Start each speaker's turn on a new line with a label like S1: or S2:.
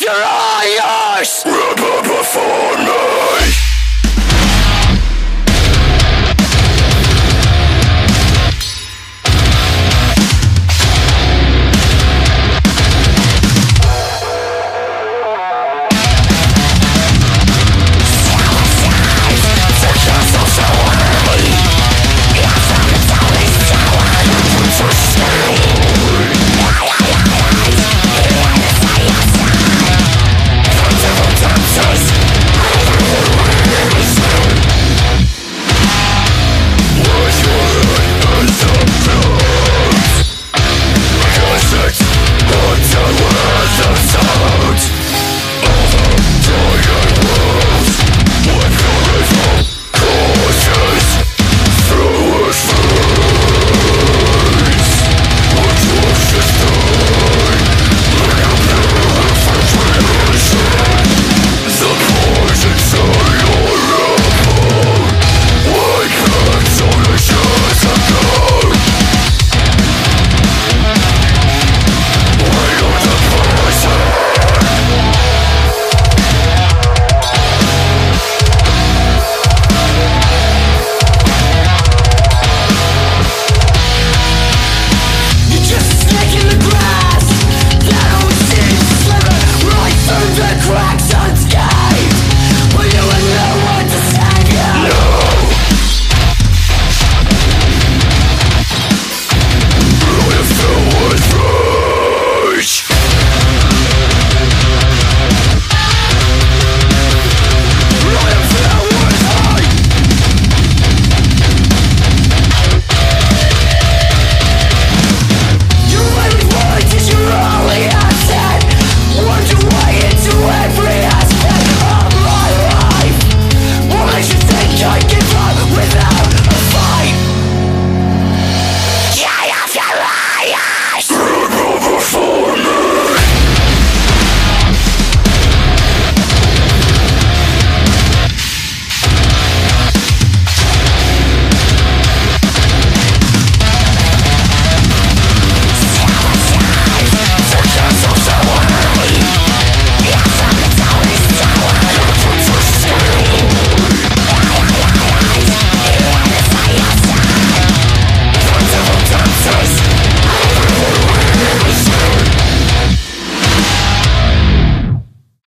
S1: You're all yours!
S2: Performance. Six.